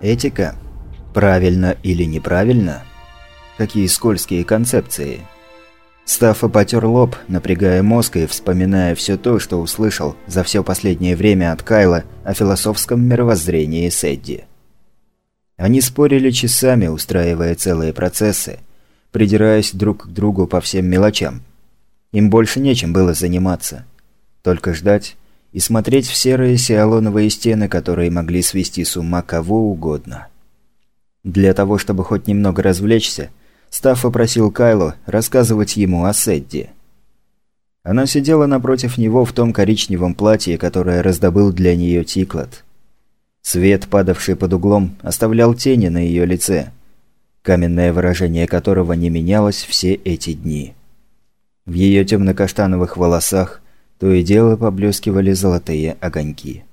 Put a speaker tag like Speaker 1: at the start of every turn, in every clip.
Speaker 1: Этика? Правильно или неправильно? Какие скользкие концепции? Стаффа потер лоб, напрягая мозг и вспоминая все то, что услышал за все последнее время от Кайла о философском мировоззрении Сэдди. Они спорили часами, устраивая целые процессы, придираясь друг к другу по всем мелочам. Им больше нечем было заниматься. Только ждать и смотреть в серые сиалоновые стены, которые могли свести с ума кого угодно. Для того, чтобы хоть немного развлечься, Став попросил Кайло рассказывать ему о Сэдди. Она сидела напротив него в том коричневом платье, которое раздобыл для нее Тиклот. Свет, падавший под углом, оставлял тени на ее лице, каменное выражение которого не менялось все эти дни. В ее темно-каштановых волосах то и дело поблескивали золотые огоньки.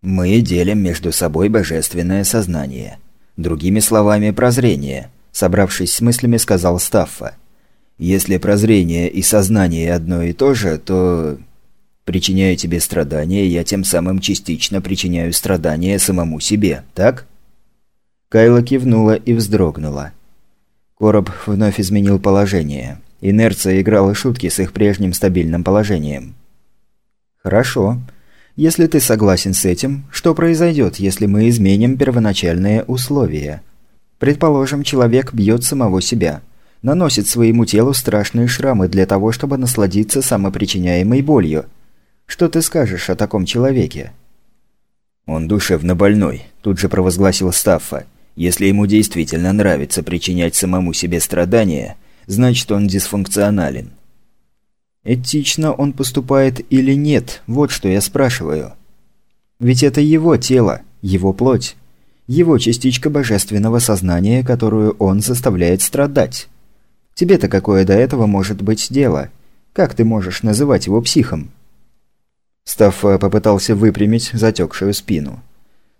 Speaker 1: «Мы делим между собой божественное сознание. Другими словами, прозрение», – собравшись с мыслями, сказал Стаффа. «Если прозрение и сознание одно и то же, то...» «Причиняю тебе страдания, я тем самым частично причиняю страдания самому себе, так?» Кайла кивнула и вздрогнула. Короб вновь изменил положение. Инерция играла шутки с их прежним стабильным положением. «Хорошо. Если ты согласен с этим, что произойдет, если мы изменим первоначальные условия? Предположим, человек бьет самого себя, наносит своему телу страшные шрамы для того, чтобы насладиться самопричиняемой болью. Что ты скажешь о таком человеке?»
Speaker 2: «Он душевно больной», – тут же провозгласил Стаффа. «Если ему действительно нравится причинять самому себе страдания, значит он дисфункционален.
Speaker 1: Этично он поступает или нет, вот что я спрашиваю. Ведь это его тело, его плоть, его частичка божественного сознания, которую он заставляет страдать. Тебе-то какое до этого может быть дело? Как ты можешь называть его психом? Стаффа попытался выпрямить затекшую спину.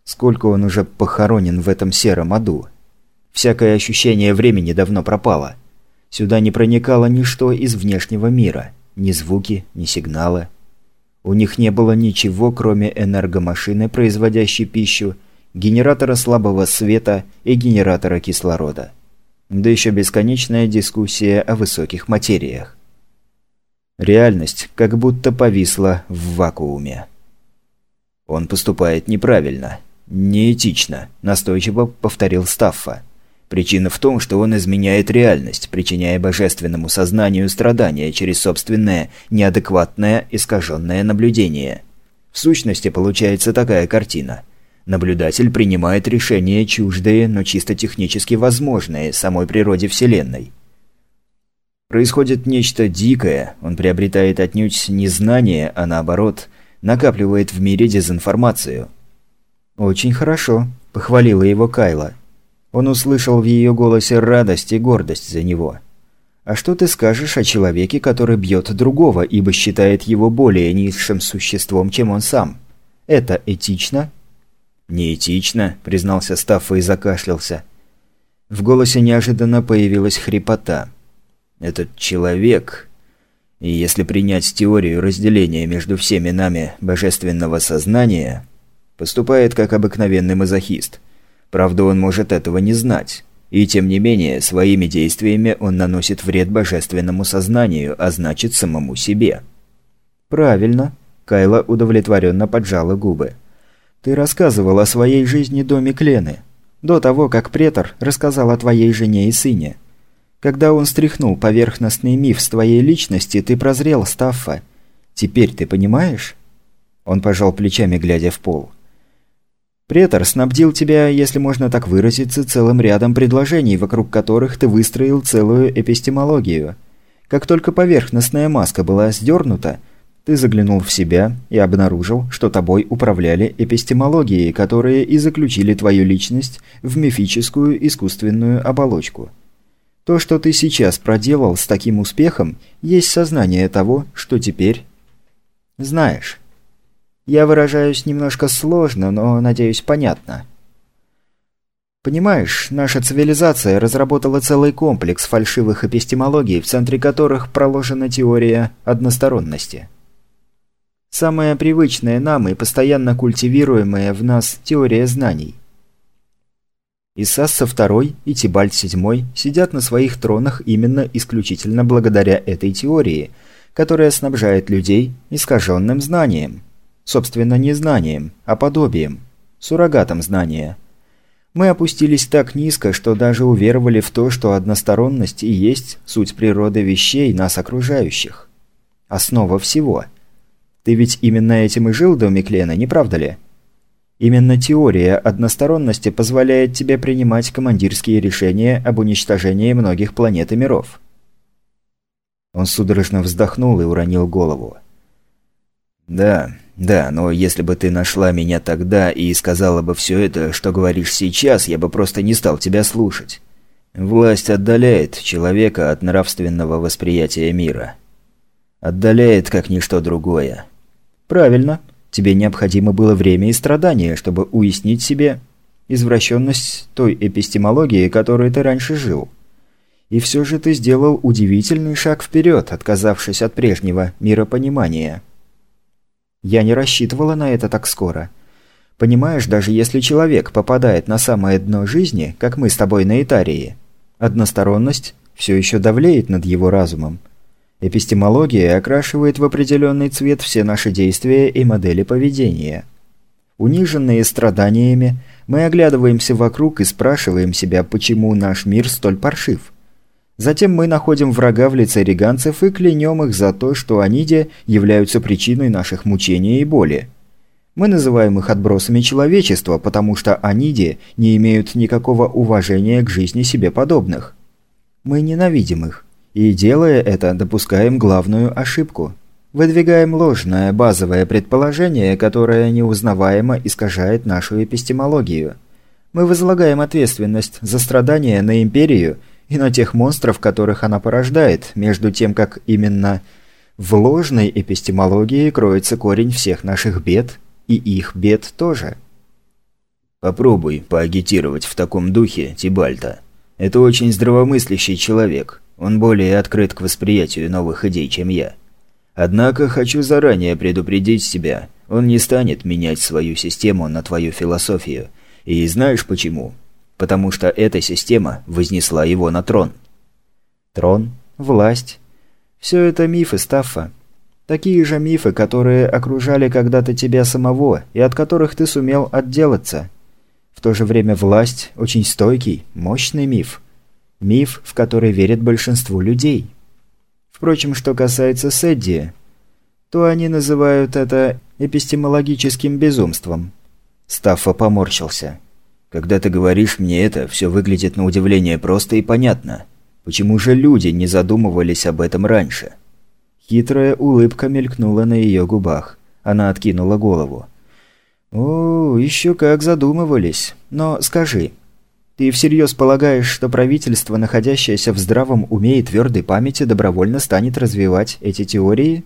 Speaker 1: Сколько он уже похоронен в этом сером аду. Всякое ощущение времени давно пропало. Сюда не проникало ничто из внешнего мира. Ни звуки, ни сигналы. У них не было ничего, кроме энергомашины, производящей пищу, генератора слабого света и генератора кислорода. Да еще бесконечная дискуссия о высоких материях. Реальность как будто повисла в вакууме.
Speaker 2: «Он поступает неправильно, неэтично», – настойчиво повторил Стаффа. Причина в том, что он изменяет реальность, причиняя божественному сознанию страдания через собственное неадекватное искаженное наблюдение. В сущности, получается такая картина. Наблюдатель принимает решения чуждые, но чисто технически возможные самой природе Вселенной. Происходит нечто дикое, он приобретает отнюдь не знание, а наоборот, накапливает в мире дезинформацию.
Speaker 1: «Очень хорошо», – похвалила его Кайла. Он услышал в ее голосе радость и гордость за него. «А что ты скажешь о человеке, который бьет другого, ибо считает его более низшим существом, чем он сам? Это этично?»
Speaker 2: «Неэтично», – признался Стаффа и закашлялся.
Speaker 1: В голосе неожиданно появилась хрипота.
Speaker 2: «Этот человек...» И если принять теорию разделения между всеми нами божественного сознания, поступает как обыкновенный мазохист – Правда, он может этого не знать. И тем не менее, своими действиями он наносит вред божественному сознанию, а значит самому себе.
Speaker 1: «Правильно», – Кайла удовлетворенно поджала губы. «Ты рассказывал о своей жизни доме Клены. До того, как претор рассказал о твоей жене и сыне. Когда он стряхнул поверхностный миф с твоей личности, ты прозрел, Стаффа. Теперь ты понимаешь?» Он пожал плечами, глядя в пол. Претор снабдил тебя, если можно так выразиться, целым рядом предложений, вокруг которых ты выстроил целую эпистемологию. Как только поверхностная маска была сдернута, ты заглянул в себя и обнаружил, что тобой управляли эпистемологии, которые и заключили твою личность в мифическую искусственную оболочку. То, что ты сейчас проделал с таким успехом, есть сознание того, что теперь знаешь. Я выражаюсь немножко сложно, но, надеюсь, понятно. Понимаешь, наша цивилизация разработала целый комплекс фальшивых эпистемологий, в центре которых проложена теория односторонности. Самая привычная нам и постоянно культивируемая в нас теория знаний. И Сасса II и Тибальт VII сидят на своих тронах именно исключительно благодаря этой теории, которая снабжает людей искаженным знанием. Собственно, не знанием, а подобием, суррогатом знания. Мы опустились так низко, что даже уверовали в то, что односторонность и есть суть природы вещей, нас окружающих. Основа всего. Ты ведь именно этим и жил до Миклена, не правда ли? Именно теория односторонности позволяет тебе принимать командирские решения об уничтожении многих планет и миров. Он судорожно вздохнул и уронил голову. «Да, да, но если бы ты нашла меня тогда и сказала бы все это, что говоришь сейчас, я бы просто не стал тебя слушать. Власть отдаляет человека от нравственного восприятия мира. Отдаляет, как ничто другое». «Правильно», Тебе необходимо было время и страдания, чтобы уяснить себе извращенность той эпистемологии, которой ты раньше жил. И все же ты сделал удивительный шаг вперед, отказавшись от прежнего миропонимания. Я не рассчитывала на это так скоро. Понимаешь, даже если человек попадает на самое дно жизни, как мы с тобой на Итарии, односторонность все еще давлеет над его разумом – Эпистемология окрашивает в определенный цвет все наши действия и модели поведения. Униженные страданиями, мы оглядываемся вокруг и спрашиваем себя, почему наш мир столь паршив. Затем мы находим врага в лице риганцев и клянем их за то, что они де являются причиной наших мучений и боли. Мы называем их отбросами человечества, потому что они де не имеют никакого уважения к жизни себе подобных. Мы ненавидим их. И делая это, допускаем главную ошибку. Выдвигаем ложное базовое предположение, которое неузнаваемо искажает нашу эпистемологию. Мы возлагаем ответственность за страдания на империю и на тех монстров, которых она порождает, между тем, как именно в ложной эпистемологии кроется корень всех наших бед, и их бед тоже.
Speaker 2: Попробуй поагитировать в таком духе Тибальта. Это очень здравомыслящий человек. Он более открыт к восприятию новых идей, чем я. Однако хочу заранее предупредить тебя, он не станет менять свою систему на твою философию. И знаешь почему? Потому что эта система вознесла его на трон.
Speaker 1: Трон? Власть? Все это мифы, Стаффа. Такие же мифы, которые окружали когда-то тебя самого, и от которых ты сумел отделаться. В то же время власть – очень стойкий, мощный миф – Миф, в который верит большинство людей. Впрочем, что касается Сэдди, то они называют это эпистемологическим безумством.
Speaker 2: Стаффа поморщился. «Когда ты говоришь мне это, все выглядит на удивление просто и понятно. Почему же люди не задумывались об этом раньше?»
Speaker 1: Хитрая улыбка мелькнула на ее губах. Она откинула голову. «О, еще как задумывались. Но скажи, ты всерьез полагаешь, что правительство, находящееся в здравом уме и твердой памяти, добровольно станет развивать эти теории?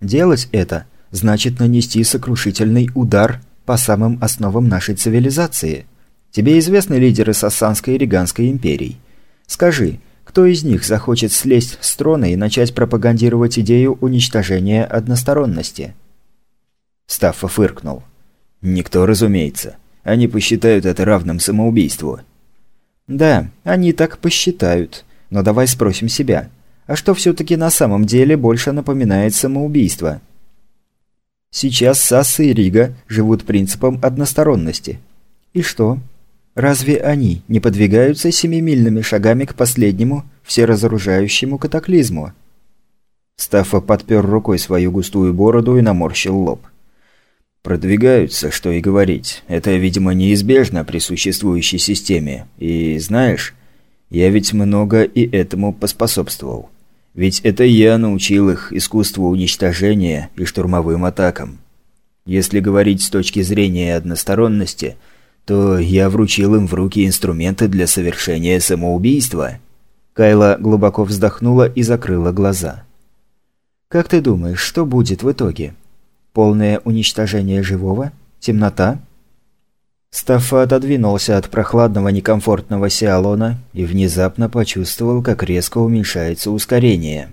Speaker 1: Делать это значит нанести сокрушительный удар по самым основам нашей цивилизации. Тебе известны лидеры Сассанской и Риганской империй. Скажи, кто из них захочет слезть с трона и начать пропагандировать идею уничтожения односторонности?
Speaker 2: Стаффа фыркнул. Никто, разумеется. Они посчитают это равным самоубийству.
Speaker 1: Да, они так посчитают. Но давай спросим себя. А что все-таки на самом деле больше напоминает самоубийство? Сейчас Сасса и Рига живут принципом односторонности. И что? Разве они не подвигаются семимильными шагами к последнему, всеразоружающему катаклизму?
Speaker 2: Стаффа подпер рукой свою густую бороду и наморщил лоб. Продвигаются, что и говорить. Это, видимо, неизбежно при существующей системе. И знаешь, я ведь много и этому поспособствовал. Ведь это я научил их искусству уничтожения и штурмовым атакам. Если говорить с точки зрения односторонности, то я вручил им в руки инструменты для совершения самоубийства.
Speaker 1: Кайла глубоко вздохнула и закрыла глаза. «Как ты думаешь, что будет в итоге?» Полное уничтожение живого? Темнота? Стаффа отодвинулся от прохладного некомфортного сиалона и внезапно почувствовал, как резко уменьшается ускорение.